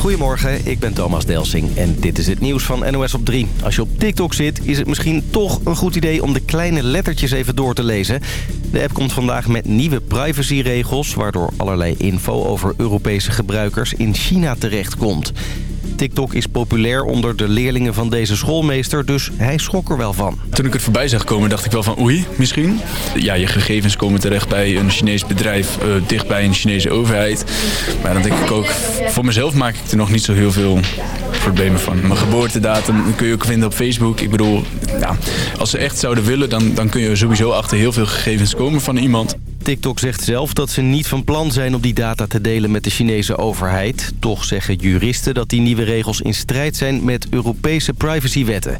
Goedemorgen, ik ben Thomas Delsing en dit is het nieuws van NOS op 3. Als je op TikTok zit, is het misschien toch een goed idee om de kleine lettertjes even door te lezen. De app komt vandaag met nieuwe privacyregels... waardoor allerlei info over Europese gebruikers in China terechtkomt. TikTok is populair onder de leerlingen van deze schoolmeester, dus hij schrok er wel van. Toen ik het voorbij zag komen dacht ik wel van oei, misschien. Ja, je gegevens komen terecht bij een Chinees bedrijf, uh, dicht bij een Chinese overheid. Maar dan denk ik ook, voor mezelf maak ik er nog niet zo heel veel problemen van. Mijn geboortedatum kun je ook vinden op Facebook. Ik bedoel, ja, als ze echt zouden willen, dan, dan kun je sowieso achter heel veel gegevens komen van iemand. TikTok zegt zelf dat ze niet van plan zijn om die data te delen met de Chinese overheid. Toch zeggen juristen dat die nieuwe regels in strijd zijn met Europese privacywetten.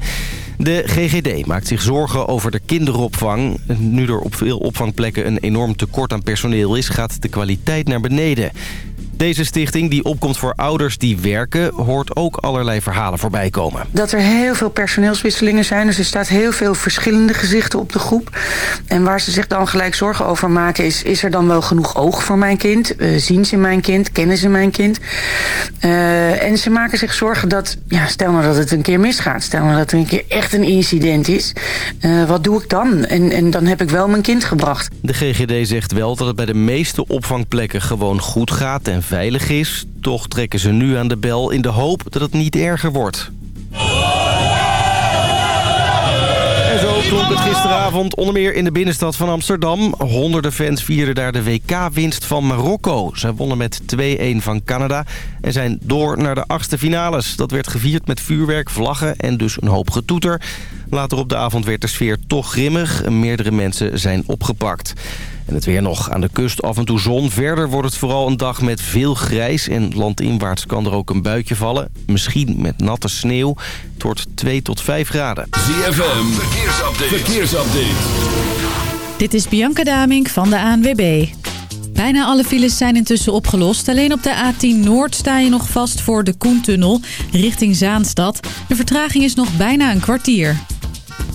De GGD maakt zich zorgen over de kinderopvang. Nu er op veel opvangplekken een enorm tekort aan personeel is, gaat de kwaliteit naar beneden. Deze stichting, die opkomt voor ouders die werken... hoort ook allerlei verhalen voorbij komen. Dat er heel veel personeelswisselingen zijn. Dus er staat heel veel verschillende gezichten op de groep. En waar ze zich dan gelijk zorgen over maken... is, is er dan wel genoeg oog voor mijn kind? Uh, zien ze mijn kind? Kennen ze mijn kind? Uh, en ze maken zich zorgen dat... Ja, stel nou dat het een keer misgaat. Stel nou dat er een keer echt een incident is. Uh, wat doe ik dan? En, en dan heb ik wel mijn kind gebracht. De GGD zegt wel dat het bij de meeste opvangplekken gewoon goed gaat... en veilig is. Toch trekken ze nu aan de bel in de hoop dat het niet erger wordt. En zo klonk het gisteravond onder meer in de binnenstad van Amsterdam. Honderden fans vierden daar de WK-winst van Marokko. Ze wonnen met 2-1 van Canada en zijn door naar de achtste finales. Dat werd gevierd met vuurwerk, vlaggen en dus een hoop getoeter. Later op de avond werd de sfeer toch grimmig. Meerdere mensen zijn opgepakt. En het weer nog aan de kust af en toe zon. Verder wordt het vooral een dag met veel grijs. En landinwaarts kan er ook een buitje vallen. Misschien met natte sneeuw. Het wordt 2 tot 5 graden. ZFM, verkeersupdate. verkeersupdate. Dit is Bianca Damink van de ANWB. Bijna alle files zijn intussen opgelost. Alleen op de A10 Noord sta je nog vast voor de Koentunnel richting Zaanstad. De vertraging is nog bijna een kwartier.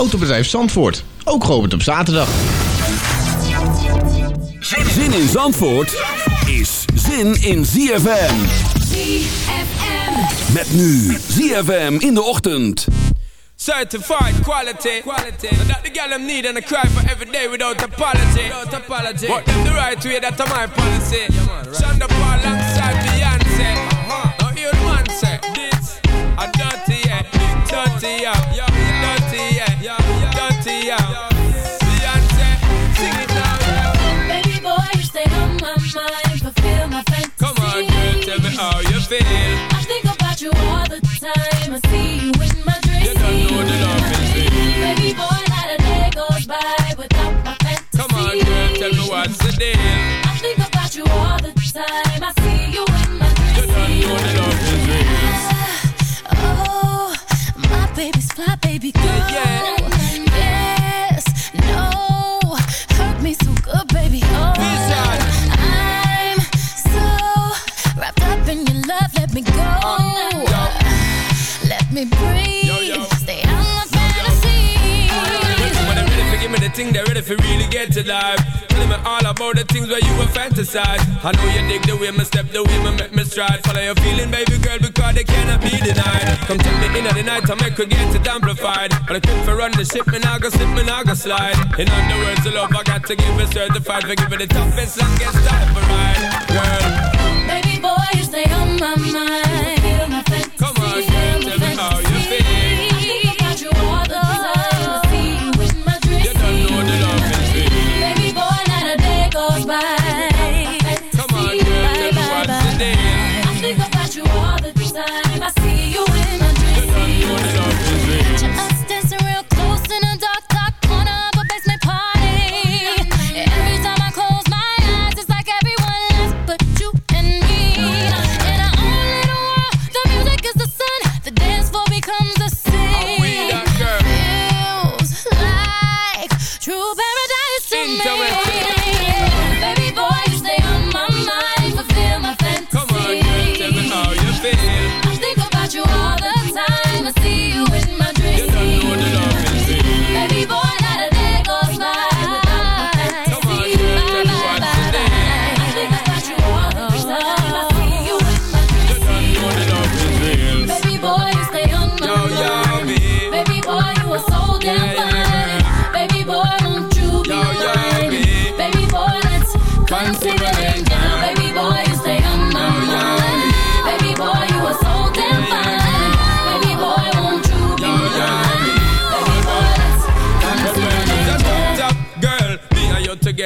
Autobedrijf Zandvoort, ook geopend op zaterdag. Zin in Zandvoort is zin in ZFM. ZFM. Met nu ZFM in de ochtend. Certified quality. quality. That the girl them need and I cry for every day without apology. Without apology. But them the right way, that's my policy. Yeah, man, right. Shonda Paul alongside Beyonce. Uh-huh. Now hear the man say, this a dirty yeah, dirty yeah, feel. I think about you all the time. I see you in my dreams. You don't know the love is real. Baby boy, not a day goes by without my fantasy. Come on, girl, tell me what's the deal. Life. Tell me all about the things where you were fantasize. I know you dig the way me step, the way me make me stride. Follow your feeling, baby girl, because they cannot be denied. Come tell me in the night, I make her get it amplified. But I quit for run the ship, me now go slip, me now go slide. In other words, the love I got to give it certified. For giving the toughest, longest time for ride. Girl, Baby boy, you stay on my mind.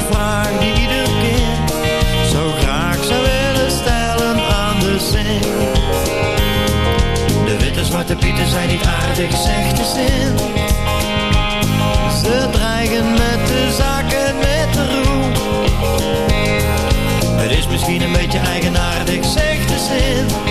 De vraag die ieder kind zo graag zou willen stellen aan de zin. De witte zwarte pieten zijn niet aardig, zegt de zin. Ze dreigen met de zaken, met de roem. Het is misschien een beetje eigenaardig, zegt de zin.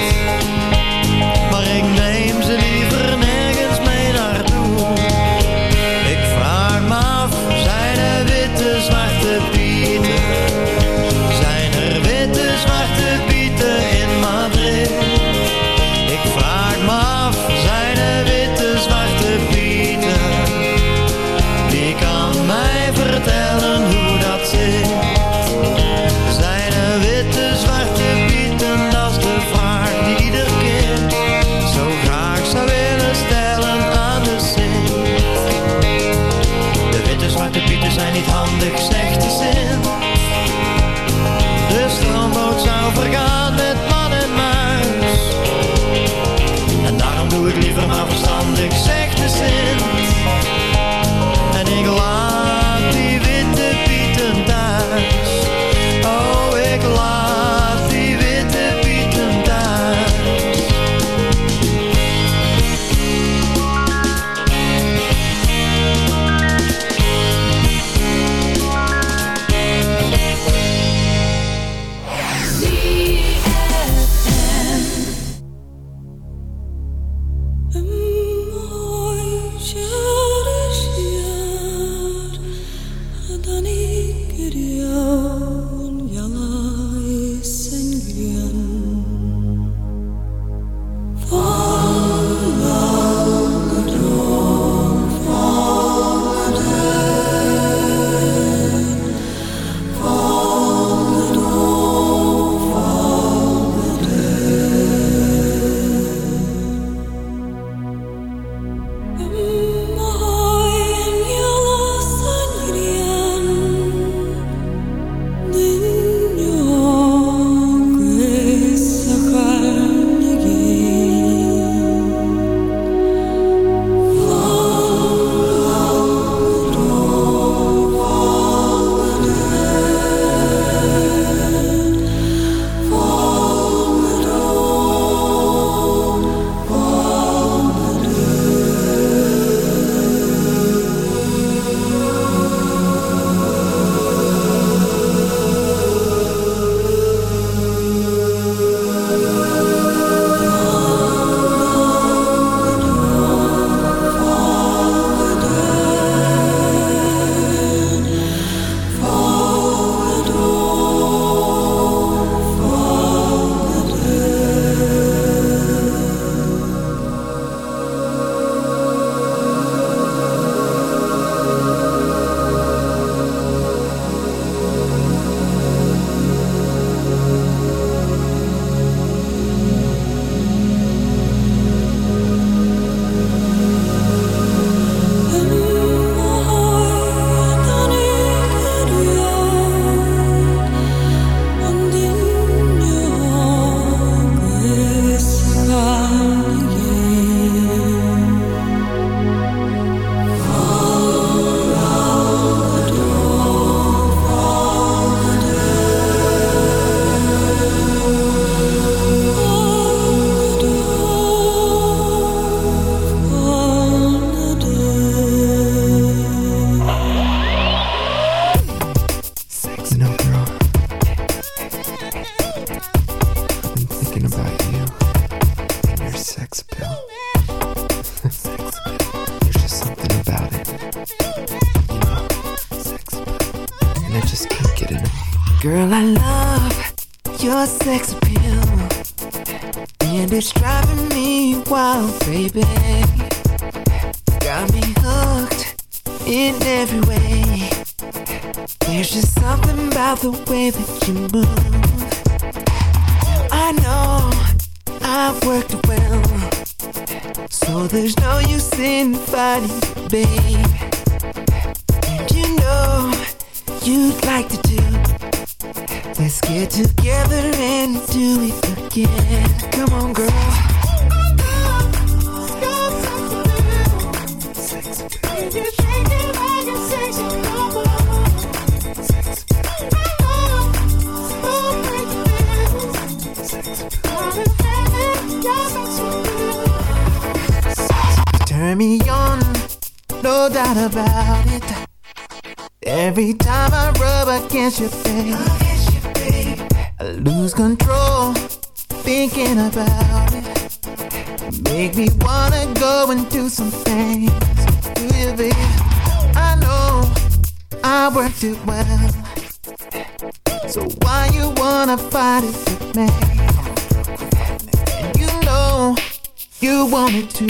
you want it to.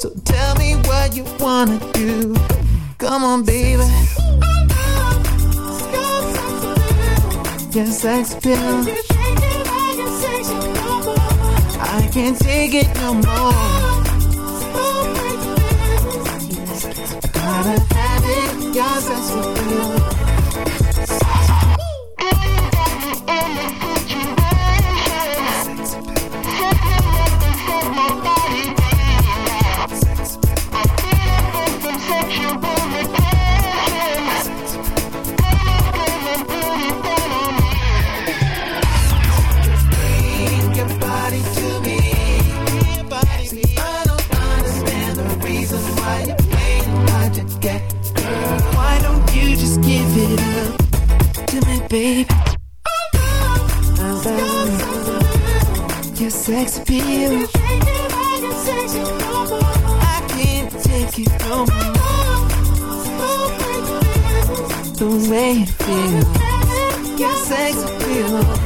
So tell me what you wanna do. Come on, baby. Yes, sex appeal. I can't take it no more. Gotta have it. Yes, sex appeal. sex appeal. I can't take it no more. The way it feels. your sex appeal.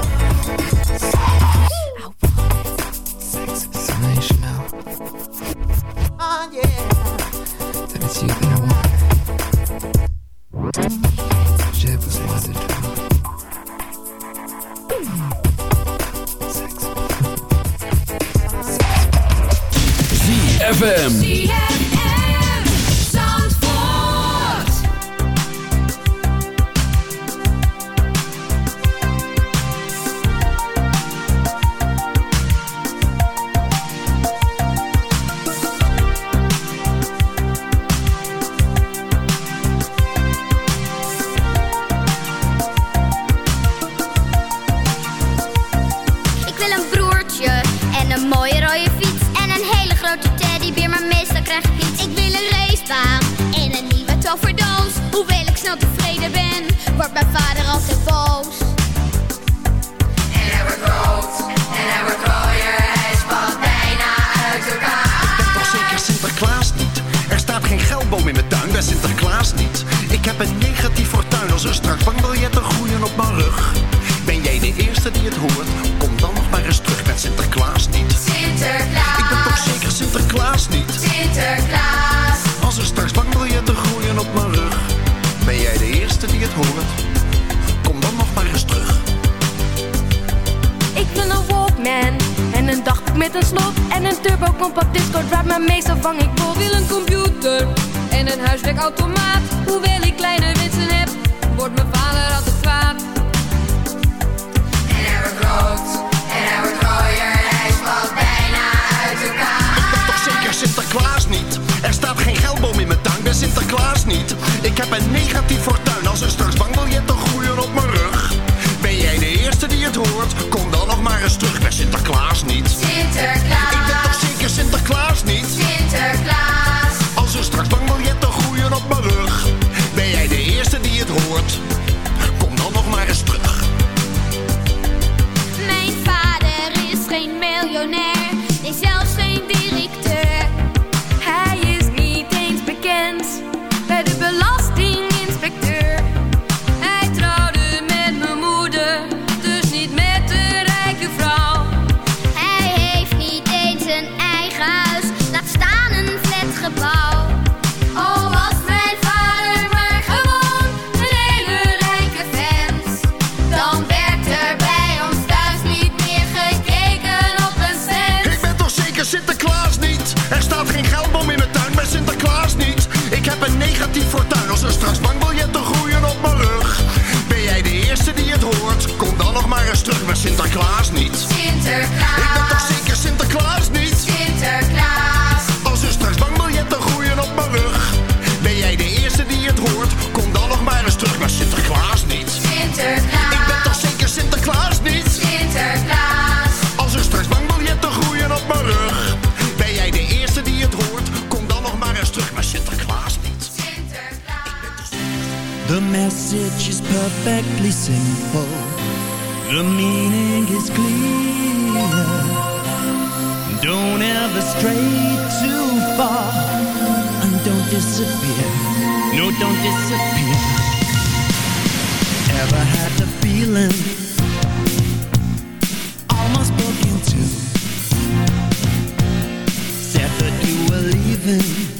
living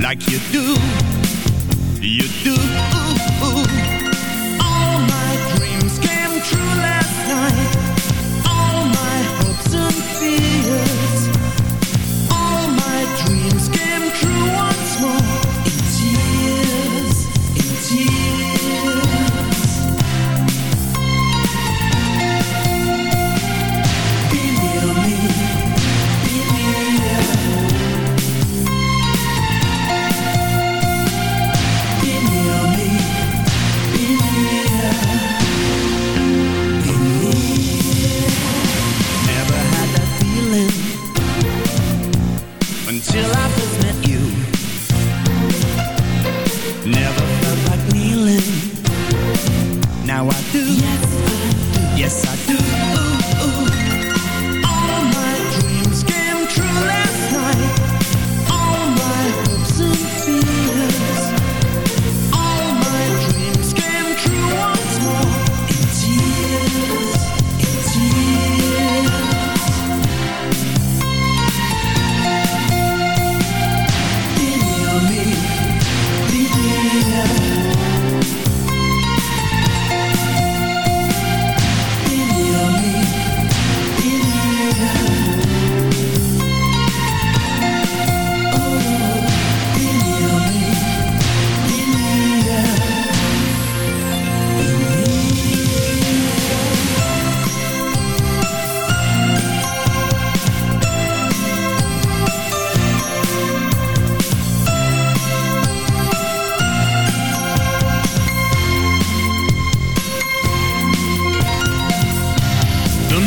like you do, you do.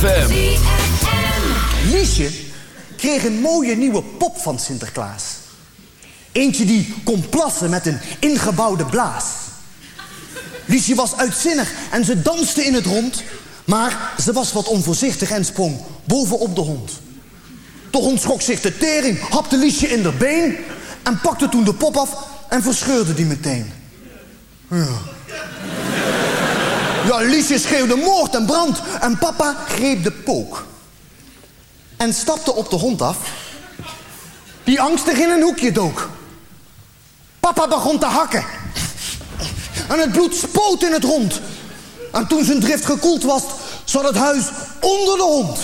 ZFM. Liesje kreeg een mooie nieuwe pop van Sinterklaas. Eentje die kon plassen met een ingebouwde blaas. Liesje was uitzinnig en ze danste in het rond... maar ze was wat onvoorzichtig en sprong bovenop de hond. De hond schrok zich de tering, hapte Liesje in de been... en pakte toen de pop af en verscheurde die meteen. Ja. Ja, Liesje schreeuwde moord en brand. En papa greep de pook. En stapte op de hond af. Die angstig in een hoekje dook. Papa begon te hakken. En het bloed spoot in het rond. En toen zijn drift gekoeld was, zat het huis onder de hond.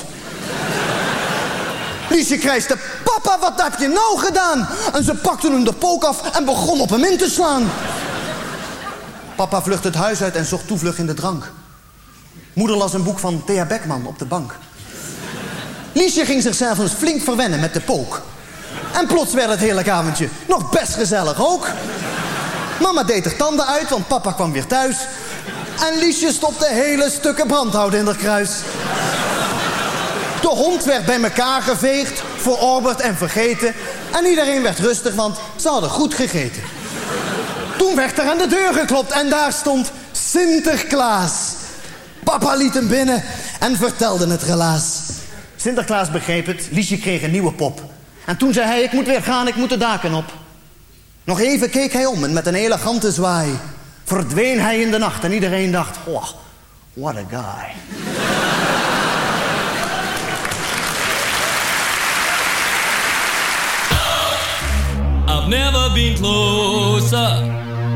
Liesje krijste, papa, wat heb je nou gedaan? En ze pakte hem de pook af en begon op hem in te slaan. Papa vluchtte het huis uit en zocht toevlucht in de drank. Moeder las een boek van Thea Beckman op de bank. Liesje ging zichzelf eens flink verwennen met de pook. En plots werd het hele avondje nog best gezellig ook. Mama deed er tanden uit, want papa kwam weer thuis. En Liesje stopte hele stukken brandhout in haar kruis. De hond werd bij elkaar geveegd, verorberd en vergeten. En iedereen werd rustig, want ze hadden goed gegeten. Toen werd er aan de deur geklopt en daar stond Sinterklaas. Papa liet hem binnen en vertelde het relaas. Sinterklaas begreep het, Liesje kreeg een nieuwe pop. En toen zei hij, ik moet weer gaan, ik moet de daken op. Nog even keek hij om en met een elegante zwaai... verdween hij in de nacht en iedereen dacht... Oh, what a guy. I've never been closer.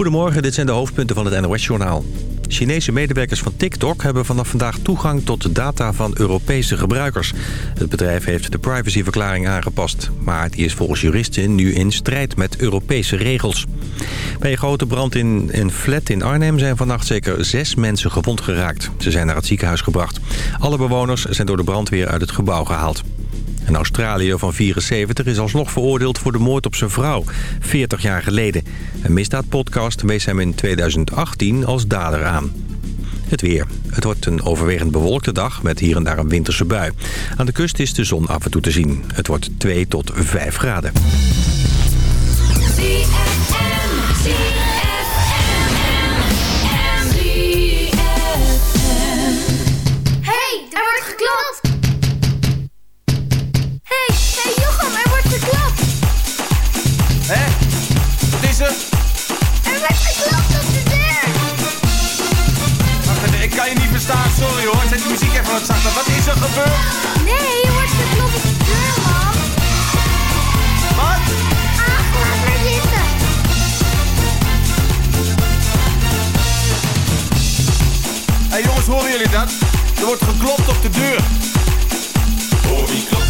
Goedemorgen, dit zijn de hoofdpunten van het NOS-journaal. Chinese medewerkers van TikTok hebben vanaf vandaag toegang tot de data van Europese gebruikers. Het bedrijf heeft de privacyverklaring aangepast. Maar die is volgens juristen nu in strijd met Europese regels. Bij een grote brand in een flat in Arnhem zijn vannacht zeker zes mensen gewond geraakt. Ze zijn naar het ziekenhuis gebracht. Alle bewoners zijn door de brandweer uit het gebouw gehaald. Een Australiër van 74 is alsnog veroordeeld voor de moord op zijn vrouw, 40 jaar geleden. Een misdaadpodcast wees hem in 2018 als dader aan. Het weer. Het wordt een overwegend bewolkte dag met hier en daar een winterse bui. Aan de kust is de zon af en toe te zien. Het wordt 2 tot 5 graden. Zet die muziek even wat zachter. Wat is er gebeurd? Nee, er wordt geklopt op de deur, man! Wat? Ah, laat maar zitten! Hé hey, jongens, horen jullie dat? Er wordt geklopt op de deur. Hoor wie klopt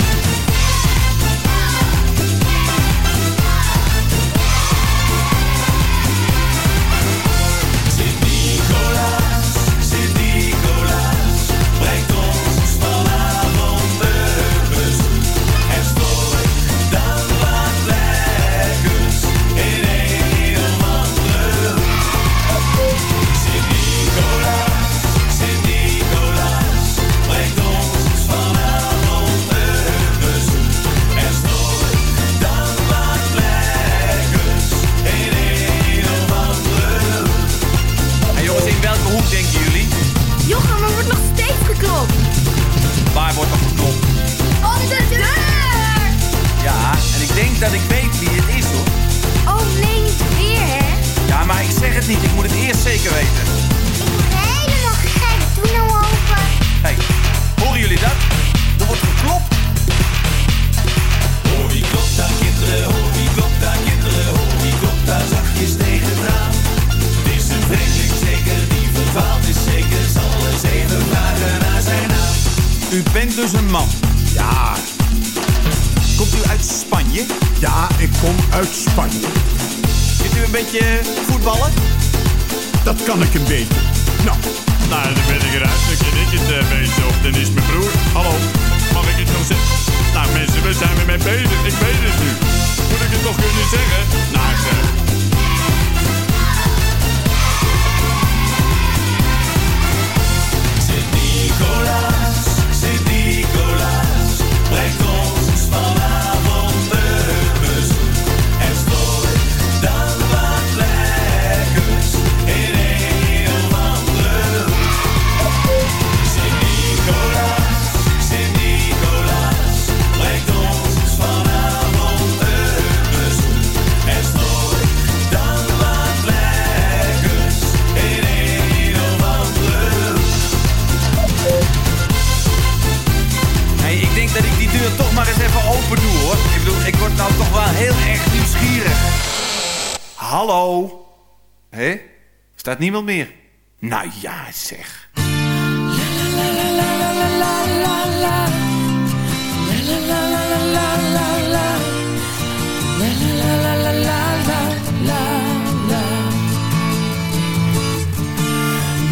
Staat niemand meer? Nou ja, zeg.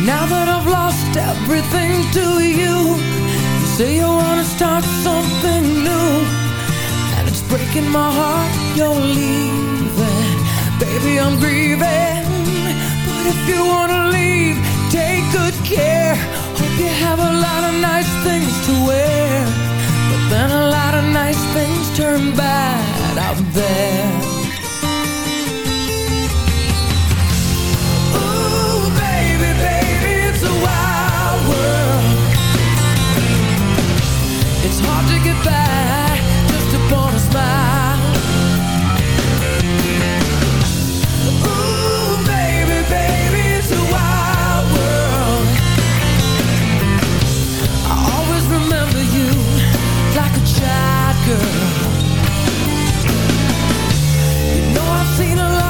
Now that I've lost everything to you You say you wanna start something new And it's breaking my heart you're leaving Baby, I'm grieving But if you wanna leave, take good care. Hope you have a lot of nice things to wear. But then a lot of nice things turn bad out there. Ooh, baby, baby, it's a wild world. It's hard to get by just upon a smile. seen a lot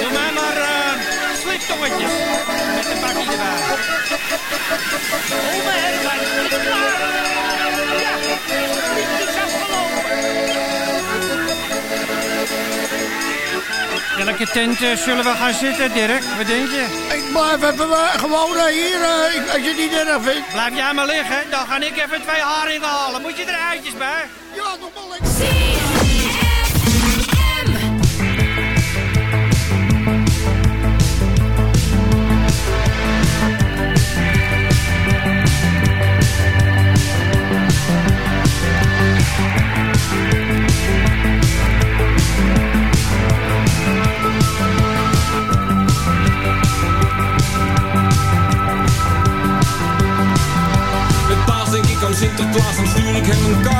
Doe mij maar eh, uh, sliptongetjes met een bakje erbij. Oma en klaar. Ja, niet is afgelopen. Welke tent eh, zullen we gaan zitten, Dirk? Wat denk je? Ik blijf even eh, gewoon hier, als je het niet erg vindt. Blijf jij maar liggen, dan ga ik even twee haringen halen. Moet je er eitjes bij? Ja, nog maar liggen. Sinterklaas, dan stuur ik hem een kaart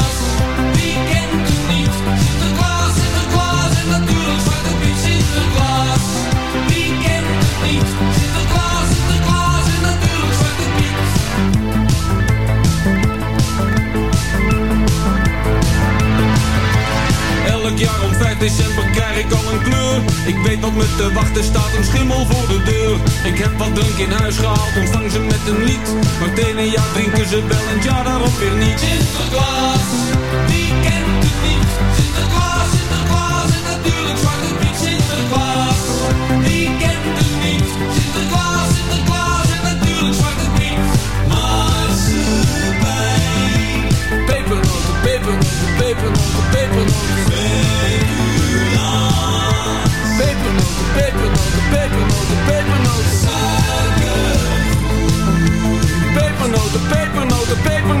december krijg ik al een kleur. Ik weet wat me te wachten staat, een schimmel voor de deur. Ik heb wat drink in huis gehaald, ontvang ze met een lied. Maar het ene jaar drinken ze wel en ja daarop weer niet. Sinterklaas, wie kent het niet? Sinterklaas, Sinterklaas en natuurlijk Zwarte Piet. Sinterklaas, wie kent het niet? Sinterklaas, Sinterklaas en natuurlijk Zwarte Piet. Maar ze bij Pepernoten, pepernoten, pepernoten. Pepernoten, pepernoten, pepernoten. Suiker. Pepernoten, pepernoten, pepernoten, pepernoten.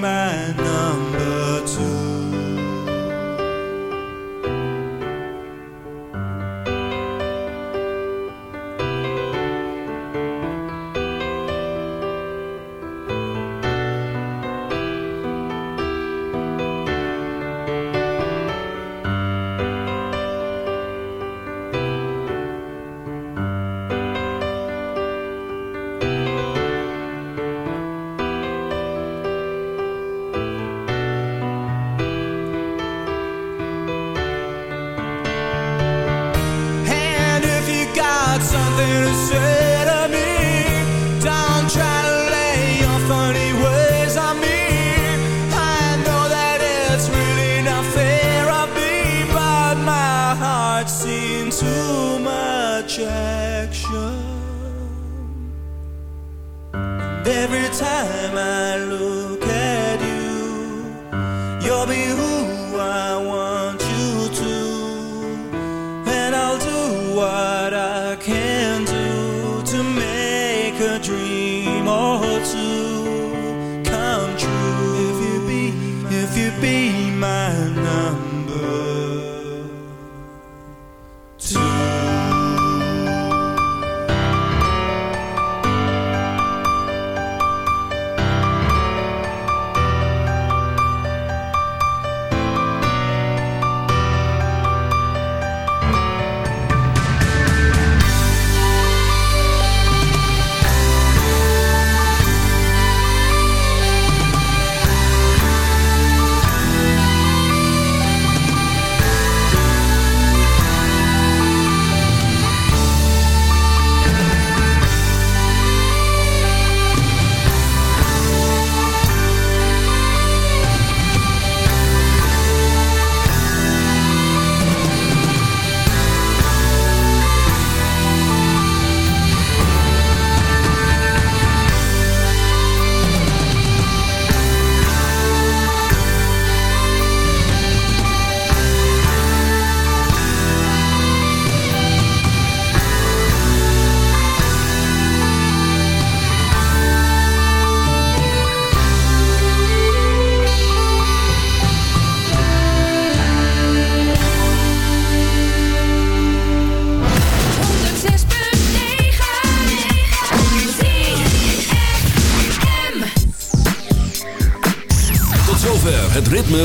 mind. dream or two come true. If you be, if you be my number.